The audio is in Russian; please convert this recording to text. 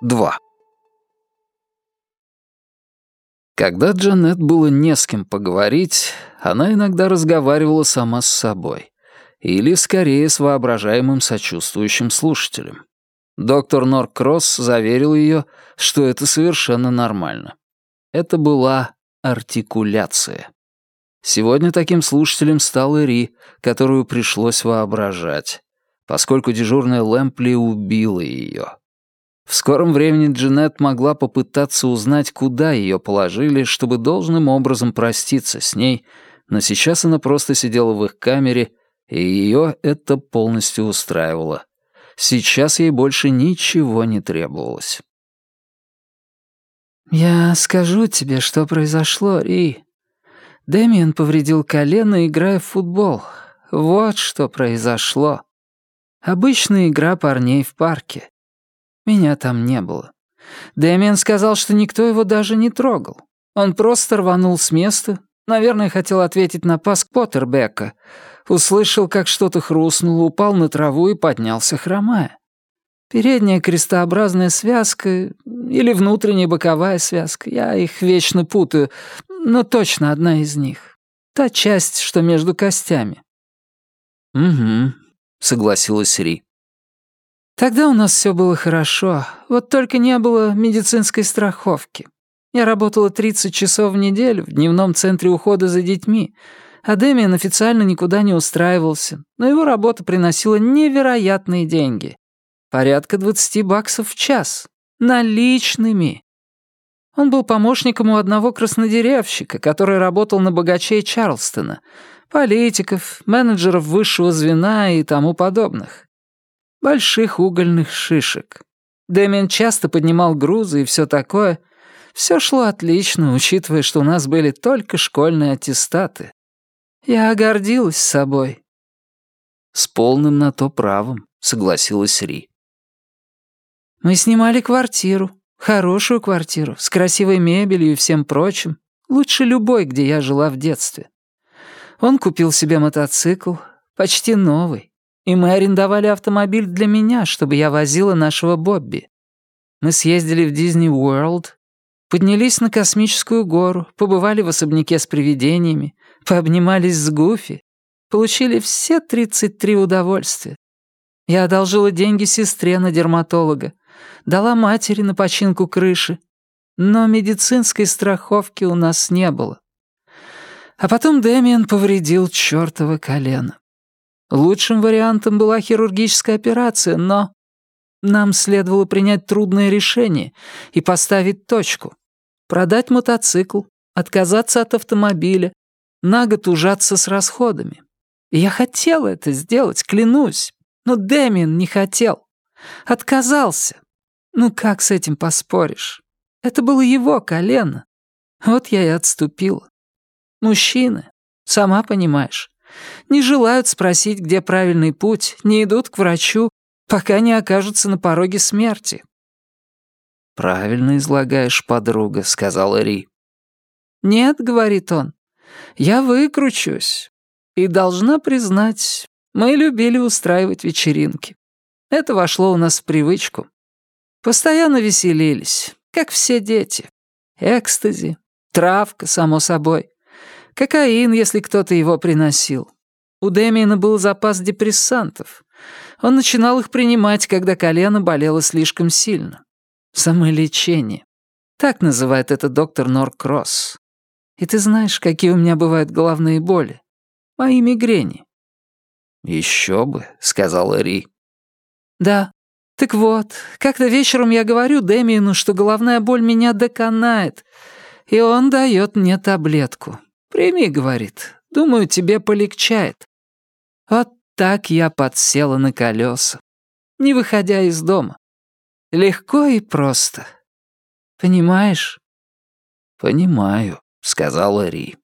2. Когда Джанет было не с кем поговорить, она иногда разговаривала сама с собой. Или, скорее, с воображаемым сочувствующим слушателем. Доктор Норкросс заверил ее, что это совершенно нормально. Это была артикуляция. Сегодня таким слушателем стала Ри, которую пришлось воображать, поскольку дежурная Лэмпли убила ее. В скором времени Джанет могла попытаться узнать, куда ее положили, чтобы должным образом проститься с ней, но сейчас она просто сидела в их камере, и ее это полностью устраивало. Сейчас ей больше ничего не требовалось. «Я скажу тебе, что произошло, Ри. Дэмиен повредил колено, играя в футбол. Вот что произошло. Обычная игра парней в парке. Меня там не было. Дэмиен сказал, что никто его даже не трогал. Он просто рванул с места, наверное, хотел ответить на пас Поттербека, Услышал, как что-то хрустнуло, упал на траву и поднялся, хромая. Передняя крестообразная связка или внутренняя боковая связка, я их вечно путаю, но точно одна из них. Та часть, что между костями. «Угу», — согласилась Ри. Тогда у нас все было хорошо, вот только не было медицинской страховки. Я работала 30 часов в неделю в дневном центре ухода за детьми, а Дэмиан официально никуда не устраивался, но его работа приносила невероятные деньги. Порядка 20 баксов в час. Наличными. Он был помощником у одного краснодеревщика, который работал на богачей Чарлстона, политиков, менеджеров высшего звена и тому подобных. Больших угольных шишек. Дэмиан часто поднимал грузы и все такое. Все шло отлично, учитывая, что у нас были только школьные аттестаты. Я гордилась собой». «С полным на то правом», — согласилась Ри. «Мы снимали квартиру, хорошую квартиру, с красивой мебелью и всем прочим, лучше любой, где я жила в детстве. Он купил себе мотоцикл, почти новый, и мы арендовали автомобиль для меня, чтобы я возила нашего Бобби. Мы съездили в Дизни Уорлд, поднялись на космическую гору, побывали в особняке с привидениями, пообнимались с Гуфи, получили все 33 удовольствия. Я одолжила деньги сестре на дерматолога, дала матери на починку крыши, но медицинской страховки у нас не было. А потом Дэмиан повредил чёртово колено. Лучшим вариантом была хирургическая операция, но нам следовало принять трудное решение и поставить точку. Продать мотоцикл, отказаться от автомобиля, на год ужаться с расходами. И я хотел это сделать, клянусь. Но Дэмин не хотел. Отказался. Ну как с этим поспоришь? Это было его колено. Вот я и отступила. Мужчины, сама понимаешь, не желают спросить, где правильный путь, не идут к врачу, пока не окажутся на пороге смерти. «Правильно излагаешь, подруга», — сказала Ри. «Нет», — говорит он, я выкручусь. И должна признать, мы любили устраивать вечеринки. Это вошло у нас в привычку. Постоянно веселились, как все дети. Экстази, травка, само собой. Кокаин, если кто-то его приносил. У Дэмиена был запас депрессантов. Он начинал их принимать, когда колено болело слишком сильно. Самолечение. Так называет это доктор Норкросс. И ты знаешь, какие у меня бывают головные боли? Мои мигрени». «Еще бы», — сказала Ри. «Да. Так вот, как-то вечером я говорю Дэмиену, что головная боль меня доконает, и он дает мне таблетку. «Прими», — говорит, — «думаю, тебе полегчает». Вот так я подсела на колеса, не выходя из дома. Легко и просто. Понимаешь? Понимаю сказала Ри.